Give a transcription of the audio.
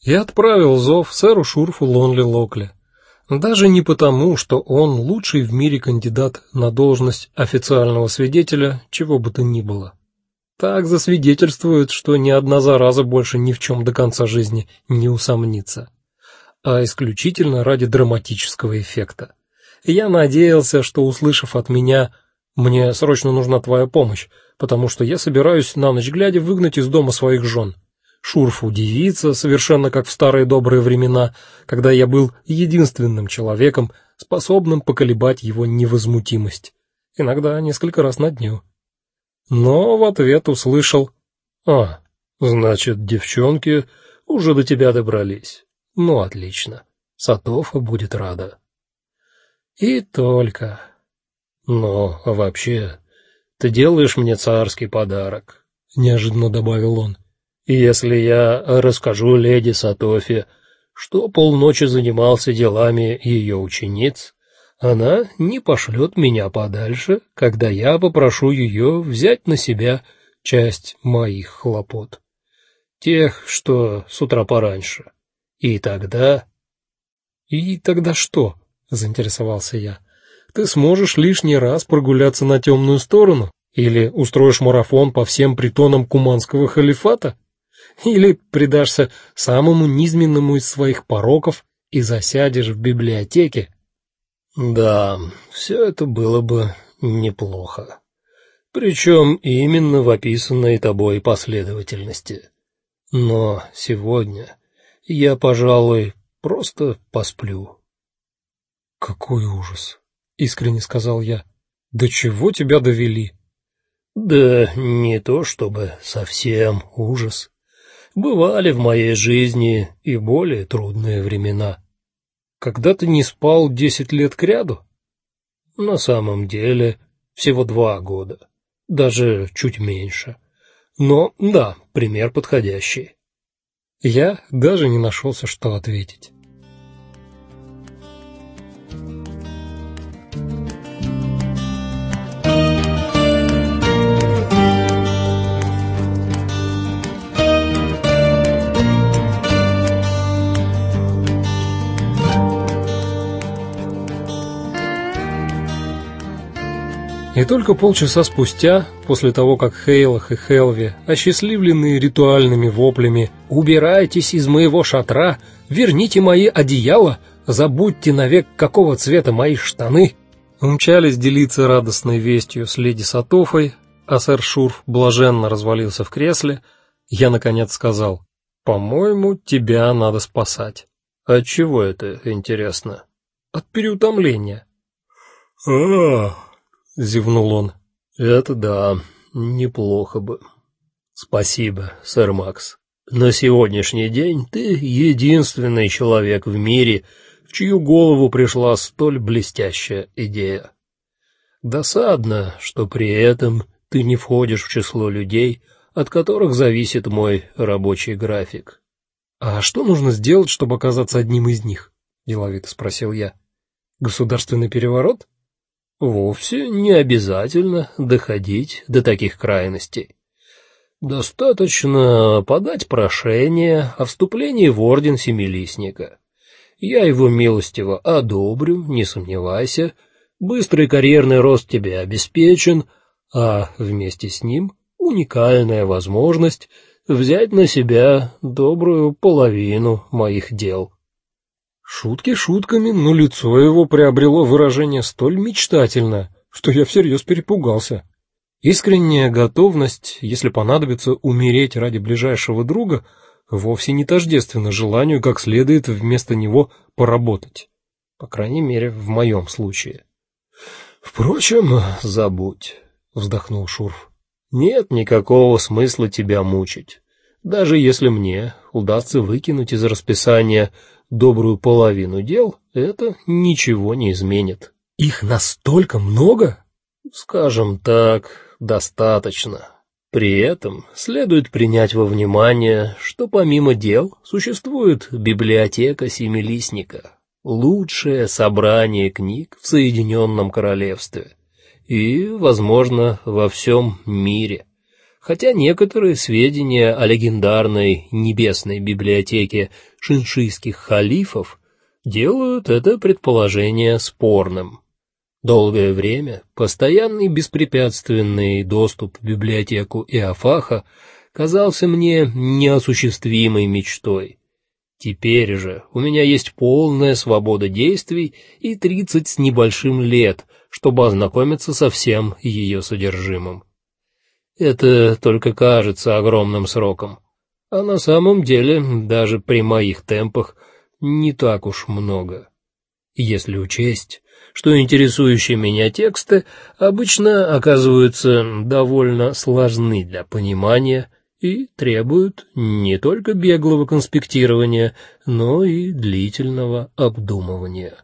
Я отправил зов сэру Шурфу Лонли Локли. Даже не потому, что он лучший в мире кандидат на должность официального свидетеля, чего бы то ни было. Так засвидетельствует, что ни одна зараза больше ни в чем до конца жизни не усомнится, а исключительно ради драматического эффекта. Я надеялся, что услышав от меня: "Мне срочно нужна твоя помощь", потому что я собираюсь на ночь глядя выгнать из дома своих жен. Шурф удивится, совершенно как в старые добрые времена, когда я был единственным человеком, способным поколебать его невозмутимость, иногда несколько раз на дню. Но в ответ услышал: "А, значит, девчонки уже до тебя добрались. Ну отлично. Сатофа будет рада". И только. Но вообще, ты делаешь мне царский подарок, неожиданно добавил он. Если я расскажу леди Сатофе, что полночи занимался делами ее учениц, она не пошлет меня подальше, когда я попрошу ее взять на себя часть моих хлопот, тех, что с утра пораньше. И тогда И тогда что? заинтересовался я. Ты сможешь лишний раз прогуляться на темную сторону или устроишь марафон по всем притонам куманского халифата? Или предашься самому низменному из своих пороков и засядешь в библиотеке. Да, все это было бы неплохо. Причем именно в описанной тобой последовательности. Но сегодня я, пожалуй, просто посплю. Какой ужас, искренне сказал я. До чего тебя довели? Да не то чтобы совсем ужас. Бывали в моей жизни и более трудные времена. Когда ты не спал десять лет кряду? На самом деле, всего два года, даже чуть меньше. Но да, пример подходящий. Я даже не нашелся, что ответить. И только полчаса спустя, после того, как Хейлах и Хелви, осчастливленные ритуальными воплями «Убирайтесь из моего шатра! Верните мои одеяла! Забудьте навек, какого цвета мои штаны!» умчались делиться радостной вестью с леди Сатофой, а сэр Шурф блаженно развалился в кресле, я наконец сказал: "По-моему, тебя надо спасать". От чего это, интересно? От переутомления. А, зевнул он. Это да, неплохо бы. Спасибо, сэр Макс. На сегодняшний день ты единственный человек в мире, в чью голову пришла столь блестящая идея. Досадно, что при этом ты не входишь в число людей, от которых зависит мой рабочий график. А что нужно сделать, чтобы оказаться одним из них? деловито спросил я. Государственный переворот? Вовсе не обязательно доходить до таких крайностей. Достаточно подать прошение о вступлении в орден Семилистника. Я его милостиво одобрю, не сомневайся. Быстрый карьерный рост тебе обеспечен, а вместе с ним уникальная возможность взять на себя добрую половину моих дел. Шутки шутками, но лицо его приобрело выражение столь мечтательное, что я всерьез перепугался. Искренняя готовность, если понадобится умереть ради ближайшего друга, вовсе не тождественна желанию как следует вместо него поработать. По крайней мере, в моем случае. Впрочем, забудь, вздохнул Шурф. Нет никакого смысла тебя мучить. Даже если мне удастся выкинуть из расписания добрую половину дел, это ничего не изменит. Их настолько много? Скажем так, достаточно. При этом следует принять во внимание, что помимо дел существует библиотека Семилистника, лучшее собрание книг в Соединенном Королевстве и, возможно, во всем мире. Хотя некоторые сведения о легендарной небесной библиотеке шиншийских халифов делают это предположение спорным. Долгое время постоянный беспрепятственный доступ в библиотеку Иофаха казался мне неосуществимой мечтой. Теперь же у меня есть полная свобода действий и тридцать с небольшим лет, чтобы ознакомиться со всем ее содержимым. Это только кажется огромным сроком, а на самом деле даже при моих темпах не так уж много. Если учесть, что интересующие меня тексты обычно оказываются довольно сложны для понимания и требуют не только беглого конспектирования, но и длительного обдумывания.